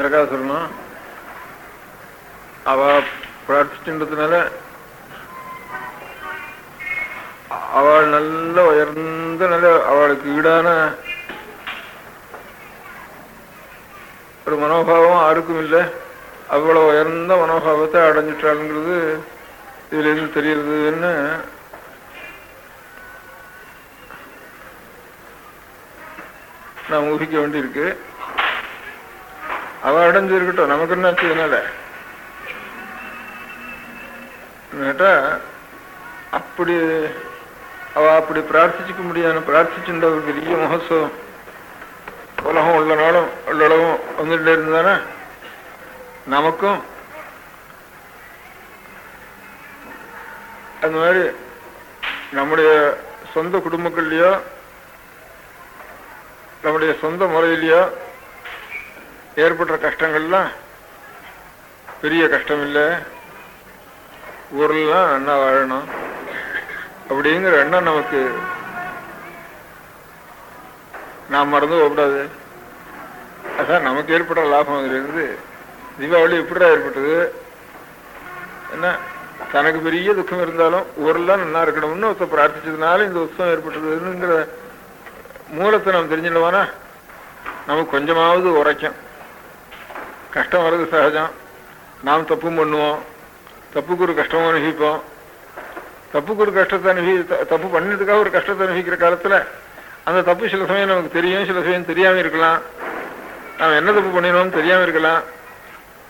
நரகாசுரனும் அவ பிரார்த்திச்சுன்றதுனால அவள் நல்ல உயர்ந்த நல்ல அவளுக்கு ஈடான ஒரு மனோபாவம் யாருக்கும் இல்லை அவ்வளவு உயர்ந்த மனோபாவத்தை அடைஞ்சிட்டாளுங்கிறது இதுல இருந்து தெரியுதுன்னு நான் ஊகிக்க வேண்டியிருக்கு. அவ அடைஞ்சு இருக்கட்டும். நமக்கு என்ன ஆச்சு கேட்டா அப்படி அவ அப்படி பிரார்த்திச்சுக்க முடியாது பிரார்த்திச்சுட்ட ஒரு பெரிய மகோத்சவம் உலகம் உள்ள நாளும் உள்ளளவும் வந்துட்டு இருந்தானே? நமக்கும். அந்த மாதிரி நம்முடைய சொந்த குடும்பங்கள்லயோ நம்முடைய சொந்த முறையிலயோ ஏற்படுற கஷ்டங்கள்லாம் பெரிய கஷ்டம் இல்லை ஊர்லாம் நல்லா வாழணும். அப்படிங்கிற எண்ணம் நமக்கு நாம் மறந்து போகக்கூடாது. அதான் நமக்கு ஏற்படுற லாபம் அதிலிருந்து தீபாவளி எப்படிடா ஏற்பட்டது? என்ன? தனக்கு பெரிய துக்கம் இருந்தாலும் ஊரெல்லாம் நல்லா இருக்கணும்னு ஒருத்தர் பிரார்த்திச்சதுனால இந்த உற்சவம் ஏற்பட்டதுங்கிற மூலத்தை நாம் தெரிஞ்சிடவானா நமக்கு கொஞ்சமாவது உரைக்கும். கஷ்டம் வர்றது சகஜம். நாம் தப்பும் பண்ணுவோம். தப்புக்கு ஒரு கஷ்டமும் அனுபவிப்போம். தப்புக்கு ஒரு கஷ்டத்தை அனுபவி த- தப்பு பண்ணதுக்காக ஒரு கஷ்டத்தை அனுபவிக்கிற காலத்தில் அந்த தப்பு சில சமயம் நமக்கு தெரியும் சில சமயம் தெரியாமல் இருக்கலாம். நாம் என்ன தப்பு பண்ணினோம்னு தெரியாமல் இருக்கலாம்.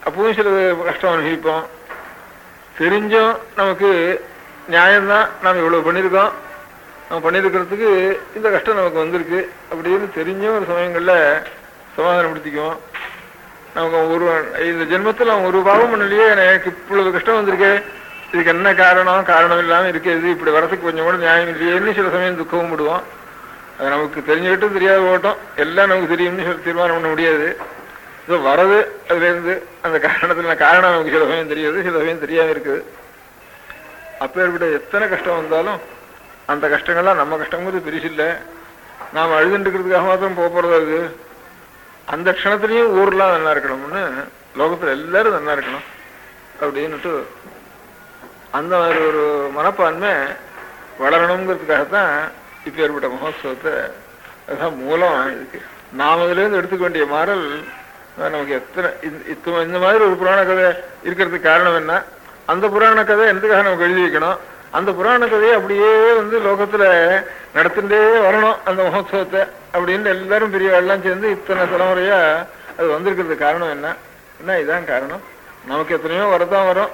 அப்பவும் சில கஷ்டம் அனுபவிப்போம். தெரிஞ்சும் நமக்கு நியாயம்தான் நாம் இவ்வளோ பண்ணியிருக்கோம். நம்ம பண்ணியிருக்கிறதுக்கு இந்த கஷ்டம் நமக்கு வந்திருக்கு. அப்படின்னு தெரிஞ்சும் ஒரு சமயங்களில் சமாதானப்படுத்திக்குவோம். நமக்கு ஒரு இந்த ஜென்மத்தில் அவன் ஒரு பாவம் பண்ணலையே எனக்கு இவ்வளவு கஷ்டம் வந்திருக்கு. இதுக்கு என்ன காரணம்? காரணம் இல்லாமல் இருக்கிறது. இப்படி வரதுக்கு கொஞ்சம் கூட நியாயம் இல்லையேன்னு சில சமயம் துக்கவும் விடுவோம் அது நமக்கு தெரிஞ்சுக்கிட்டும் தெரியாத ஓட்டம். எல்லாம் நமக்கு தெரியும்னு சொல்லி தீர்மானம் பண்ண முடியாது. ஸோ வரது அதுலேருந்து அந்த காரணத்தில் காரணம் நமக்கு சில சமயம் தெரியுது. சில சமயம் தெரியாமல் இருக்குது. அப்பேற்பட்ட எத்தனை கஷ்டம் வந்தாலும் அந்த கஷ்டங்கள்லாம் நம்ம கஷ்டங்கிறது பெருசில்லை. நாம் அழுதுட்டுக்கிறதுக்காக மாத்திரம் போக போகிறதா அது அந்த க்ஷணத்துலேயும் ஊரெலாம் நல்லா இருக்கணும்னு லோகத்துல எல்லாரும் நல்லா இருக்கணும் அப்படின்னுட்டு அந்த மாதிரி ஒரு மனப்பான்மை வளரணுங்கிறதுக்காகத்தான் இப்போ ஏற்பட்ட மகோத்சவத்தை அதுதான் மூலம் இருக்கு நாம் அதுல இருந்து எடுத்துக்க வேண்டிய மாறல் நமக்கு எத்தனை இந்த- இந்த மாதிரி ஒரு புராண கதை இருக்கிறதுக்கு காரணம் என்ன? அந்த புராண கதை எதுக்காக நமக்கு எழுதி வைக்கணும்? அந்த புராண கதையை அப்படியே வந்து லோகத்துல நடத்திட்டே வரணும் அந்த மகோத்சவத்தை அப்படின்னு எல்லாரும் பெரியவாள்லாம் சேர்ந்து இத்தனை தலைமுறையா அது வந்திருக்கிறதுக்கு காரணம் என்ன? என்ன இதான் காரணம். நமக்கு எத்தனையோ வரதான் வரும்.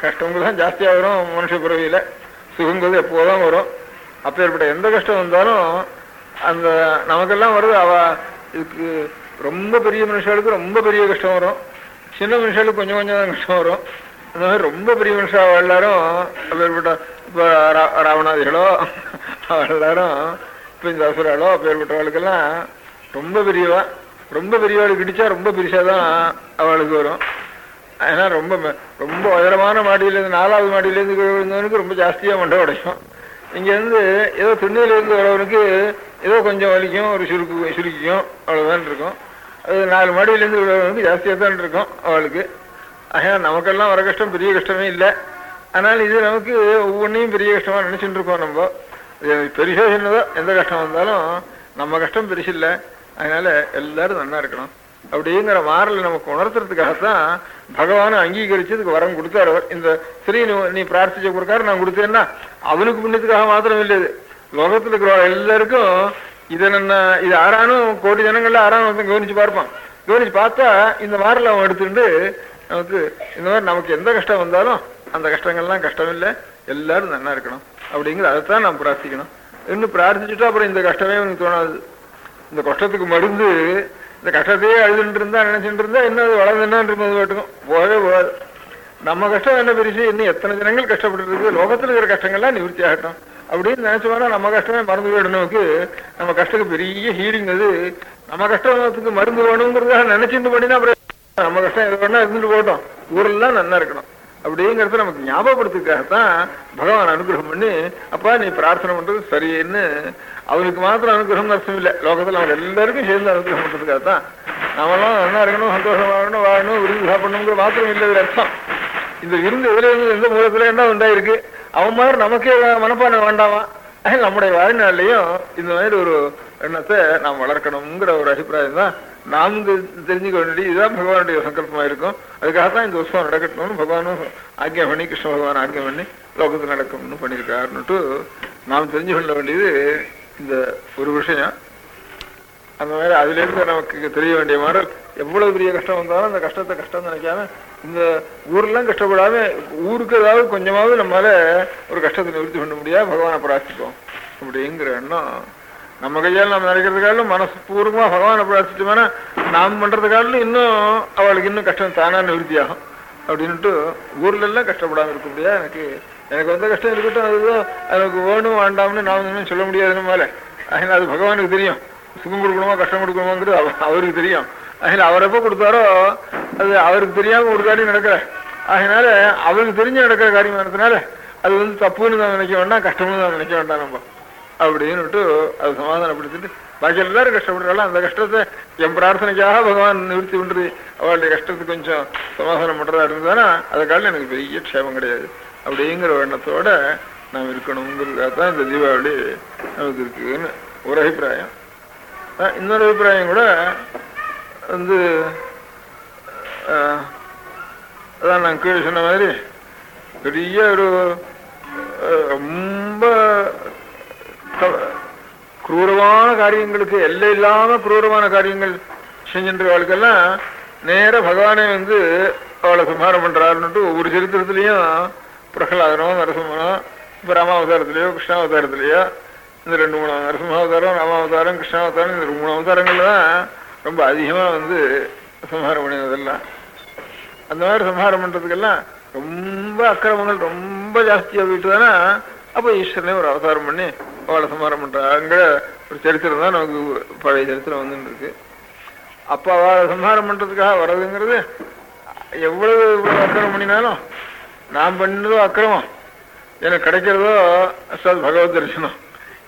கஷ்டங்கள் தான் ஜாஸ்தியா வரும் மனுஷ பிறவியில. சுகங்கிறது எப்போதான் வரும். அப்பேற்பட்ட எந்த கஷ்டம் வந்தாலும் அந்த நமக்கெல்லாம் வருது. அவ இதுக்கு ரொம்ப பெரிய மனுஷாளுக்கு ரொம்ப பெரிய கஷ்டம் வரும். சின்ன மனுஷாளுக்கு கொஞ்சம் கொஞ்சம் தான் கஷ்டம் வரும். அந்த மாதிரி ரொம்ப பெரிய மனுஷா எல்லாரும் அப்பேற்பட்ட இப்போ ராவணாதிகளோ எல்லாரும் இப்போ இந்த அசுராளோ அப்பேற்பட்டவளுக்கெல்லாம் ரொம்ப பெரியவா ரொம்ப பெரியவாளுக்கு இடிச்சா ரொம்ப பெருசாக தான் அவளுக்கு வரும். ஏன்னா ரொம்ப ரொம்ப உயரமான மாடியிலேருந்து நாலாவது மாடியிலேருந்து விழுந்தவனுக்கு ரொம்ப ஜாஸ்தியாக மண்டை உடைக்கும் இங்கேருந்து ஏதோ துணியில வரவனுக்கு ஏதோ கொஞ்சம் வலிக்கும் ஒரு சுருக்கு சுருக்கிக்கும் அவ்வளோதான் இருக்கும். அது நாலு மாடியிலேருந்து விழுறவனுக்கு ஜாஸ்தியாக தான் இருக்கும் அவளுக்கு. ஆகையா நமக்கெல்லாம் வர கஷ்டம் பெரிய கஷ்டமே இல்லை. ஆனால் இது நமக்கு ஒவ்வொன்றையும் பெரிய கஷ்டமாக நினைச்சுட்டு இருக்கோம் நம்ம. இது பெருசா சின்னதோ எந்த கஷ்டம் வந்தாலும் நம்ம கஷ்டம் பெருசு இல்லை. அதனால எல்லாரும் நல்லா இருக்கணும். அப்படிங்கிற மாறல நமக்கு உணர்த்துறதுக்காகத்தான் பகவானை அங்கீகரிச்சதுக்கு வரம் கொடுத்தாரு அவர். இந்த ஸ்ரீ நீ- பிரார்த்திச்ச கொடுக்காரு நான் கொடுத்தேன்னா அவனுக்கு புண்ணியத்துக்காக மாத்திரம் இல்லை இது. லோகத்துல இருக்கிற எல்லாருக்கும் இதை நான் இது ஆறானும் கோடி ஜனங்கள்ல ஆறானும் வந்து கவனிச்சு பார்ப்பான். கவனிச்சு பார்த்தா இந்த மாறல அவன் எடுத்துட்டு நமக்கு இந்த மாதிரி நமக்கு எந்த கஷ்டம் வந்தாலும் அந்த கஷ்டங்கள்லாம் கஷ்டம் இல்லை எல்லாரும் நல்லா இருக்கணும். அப்படிங்கிறது அதைத்தான் நாம் பிரார்த்திக்கணும். இன்னும் பிரார்த்திச்சுட்டா அப்புறம் இந்த கஷ்டமே எனக்கு தோணாது. இந்த கஷ்டத்துக்கு மருந்து இந்த கஷ்டத்தையே அழுதுட்டு இருந்தா நினைச்சுட்டு இருந்தா என்ன அது வளர்ந்துன்னா இருந்தது பாட்டுக்கும் போகவே போகாது. நம்ம கஷ்டம் என்ன பெருசு? இன்னும் எத்தனை ஜனங்கள் கஷ்டப்பட்டு இருக்கு லோகத்துல இருக்கிற கஷ்டங்கள்லாம் நிவர்த்தி ஆகட்டும் அப்படின்னு நினைச்சோம்னா நம்ம கஷ்டமே மறந்து வேணும்னுக்கு நமக்கு. நம்ம கஷ்டத்துக்கு பெரிய ஹீலிங் அது. நம்ம கஷ்டத்துக்கு மருந்து வேணுங்கிறதாக நினைச்சிட்டு பண்ணினா அப்புறம் நம்ம கஷ்டம் எது வேணா இருந்துட்டு போட்டோம் ஊரெல்லாம் நல்லா இருக்கணும். அப்படிங்கிறத நமக்கு ஞாபகப்படுத்துக்காகத்தான் பகவான் அனுகிரகம் பண்ணி அப்பா நீ பிரார்த்தனை பண்றது சரின்னு அவனுக்கு மாத்திரம் அனுகிரகம் அர்த்தம் இல்லை. லோகத்துல அவங்க எல்லாருக்கும் சேர்ந்து அனுகிரகம் பண்றதுக்காகத்தான். நாமெல்லாம் நல்லா இருக்கணும் சந்தோஷமா இருக்கணும் வாழணும் விருந்து சாப்பிடணுங்கிற மாத்திரம் இல்லை அர்த்தம். இந்த விருந்து எதுல இருந்து எந்த மூலத்துல என்ன உண்டாயிருக்கு? அவன் மாதிரி நமக்கே மனப்பான வேண்டாமா? நம்முடைய வாழ்நாள்லயும் இந்த மாதிரி ஒரு எண்ணத்தை நாம் வளர்க்கணுங்கிற ஒரு அபிப்பிராயம் தான் நாம் தெரிஞ்சுக்க வேண்டியது இதுதான் பகவானுடைய சங்கல்பமா இருக்கும். அதுக்காகத்தான் இந்த உற்சவம் நடக்கட்டும்னு பகவானும் ஆக்கியம் பண்ணி கிருஷ்ண பகவான் ஆக்கியம் பண்ணி லோகத்தில் நடக்கும்னு பண்ணியிருக்காருன்னுட்டு நாம் தெரிஞ்சு கொள்ள வேண்டியது இந்த ஒரு விஷயம். அந்த மாதிரி அதுல இருந்து நமக்கு தெரிய வேண்டிய மாதிரி எவ்வளவு பெரிய கஷ்டம் வந்தாலும் அந்த கஷ்டத்தை கஷ்டம் நினைக்காம இந்த ஊர்லாம் கஷ்டப்படாம ஊருக்கு ஏதாவது கொஞ்சமாவது நம்மளால ஒரு கஷ்டத்தை நிவர்த்தி பண்ண முடியாது பகவானை பிரார்த்திப்போம் அப்படிங்கிற எண்ணம் நம்ம கையால் நம்ம நினைக்கிறதுக்காலும் மனசு பூர்வமா பகவானை பிரார்த்திச்சோம்னா நாம் பண்றதுக்காலும் இன்னும் அவளுக்கு இன்னும் கஷ்டம் தானா நிவர்த்தியாகும். அப்படின்ட்டு ஊர்ல எல்லாம் இருக்க முடியாது. எனக்கு எனக்கு வந்த கஷ்டம் இருக்கட்டும் அதுதான் எனக்கு வேணும் வேண்டாம்னு நான் ஒண்ணும் சொல்ல முடியாது மேல. அதனால் அது பகவானுக்கு தெரியும். சுகம் கொடுக்கணுமா கஷ்டம் கொடுக்கணுமாங்கிறது அவ- அவருக்கு தெரியும். அதனால் அவர் எப்போ கொடுத்தாரோ அது அவருக்கு தெரியாம ஒரு காரியம் நடக்கிற அதனால அவருக்கு தெரிஞ்சு நடக்கிற காரியம் நடத்தினால அது வந்து தப்புன்னு தான் நினைக்க வேண்டாம் கஷ்டம்னு தான் நினைக்க வேண்டாம் நம்ம. அப்படின்னுட்டு அது சமாதானப்படுத்திட்டு பாக்கி எல்லாரும் கஷ்டப்படுறாங்களா அந்த கஷ்டத்தை என் பிரார்த்தனைக்காக பகவான் நிவர்த்தி பண்றது அவளுடைய கஷ்டத்துக்கு கொஞ்சம் சமாதானம் பண்றதா இருந்ததுன்னா அதுக்காக எனக்கு பெரிய க்ஷேபம் கிடையாது. அப்படிங்கிற எண்ணத்தோட நாம் இருக்கணுங்கிறதுக்காக தான் இந்த தீபாவளி நமக்கு இருக்குதுன்னு ஒரு அபிப்பிராயம். இன்னொரு அபிப்பிராயம் கூட வந்து அதான் நான் கீழே சொன்ன மாதிரி பெரிய ஒரு ரொம்ப குரூரமான காரியங்களுக்கு எல்லை இல்லாம குரூரமான காரியங்கள் செஞ்சின்றவர்களுக்கெல்லாம் நேர பகவானே வந்து அவளை சம்ஹாரம் பண்றாருன்னுட்டு ஒவ்வொரு சரித்திரத்திலையும் பிரகலாதனோ நரசிம்மனோ இப்ப ராமாவதாரத்திலேயோ கிருஷ்ணாவதாரத்திலேயோ இந்த ரெண்டு மூணு நரசிம்மாவதாரம் ராமாவதாரம் கிருஷ்ணாவதாரம் இந்த மூணு அவதாரங்கள்ல தான் ரொம்ப அதிகமா வந்து சம்ஹாரம் பண்ணினதெல்லாம் அந்த மாதிரி சம்ஹாரம் பண்றதுக்கெல்லாம் ரொம்ப அக்கிரமங்கள் ரொம்ப ஜாஸ்தியா போயிட்டு தானே அப்ப ஈஸ்வரனே ஒரு அவதாரம் பண்ணி அவளை சம்மாரம் பண்றாங்கிற ஒரு சரித்திரம் தான் நமக்கு பழைய சரித்திரம் வந்துட்டு இருக்கு அப்போ அவளை சம்ஹாரம் பண்றதுக்காக வர்றதுங்கிறது எவ்வளவு அக்கிரமம் பண்ணினாலும் நான் பண்ணதோ அக்கிரமம். எனக்கு கிடைக்கிறதோ அசாத் பகவத் தரிசனம்.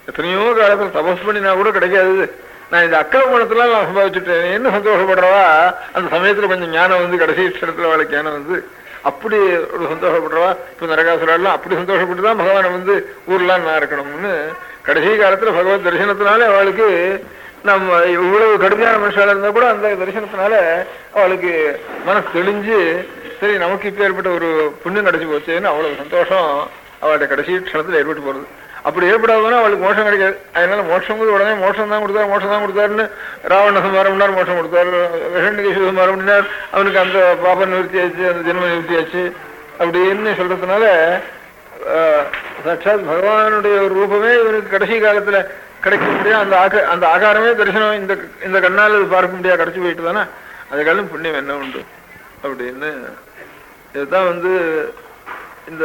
எத்தனையோ காலத்தில் தபஸ் பண்ணினா கூட கிடைக்காது நான் இந்த அக்கிரமணத்துல நான் சம்பாதிச்சுட்டேன். என்ன சந்தோஷப்படுறவா? அந்த சமயத்துல கொஞ்சம் ஞானம் வந்து கடைசி இடத்துல அவளுக்கு ஞானம் வந்து அப்படி ஒரு சந்தோஷப்படுறவா இப்போ நரகாசுரெல்லாம் அப்படி சந்தோஷப்பட்டு தான் பகவானை வந்து ஊர்லாம் நான் இருக்கணும்னு கடைசி காலத்துல பகவத் தரிசனத்தினாலே அவளுக்கு நம்ம இவ்வளவு கடுமையான மனுஷால இருந்தா கூட அந்த தரிசனத்தினால அவளுக்கு மனசு தெளிஞ்சு சரி நமக்கு இப்ப ஏற்பட்ட ஒரு புண்ணியம் கிடைச்சி போச்சேன்னு அவ்வளவு சந்தோஷம். அவளுடைய கடைசி க்ஷணத்தில் ஏற்பட்டு போகிறது அப்படி ஏற்படாதுன்னா அவளுக்கு மோஷம் கிடைக்காது. அதனால மோஷம் உடனே மோஷம் தான் கொடுத்தாரு மோஷம் தான் கொடுத்தாருன்னு ராவண சம்மாரம் பண்ணார் மோஷம் கொடுத்தாரு. விஷண்டிகேஷ சம்மாரம் பண்ணினார் அவனுக்கு அந்த பாப நிவர்த்தி ஆச்சு அந்த ஜென்ம நிவர்த்தி ஆச்சு. அப்படின்னு சொல்றதுனால சட்சாத் சாட்சாத் பகவானுடைய ஒரு ரூபமே இவனுக்கு கடைசி காலத்துல கிடைக்க முடியாது அந்த ஆக அந்த ஆகாரமே தரிசனம் இந்த இந்த கண்ணால் பார்க்க முடியாது கிடைச்சு போயிட்டு தானே அதுக்காலும் புண்ணியம் என்ன உண்டு? அப்படின்னு. இதுதான் வந்து இந்த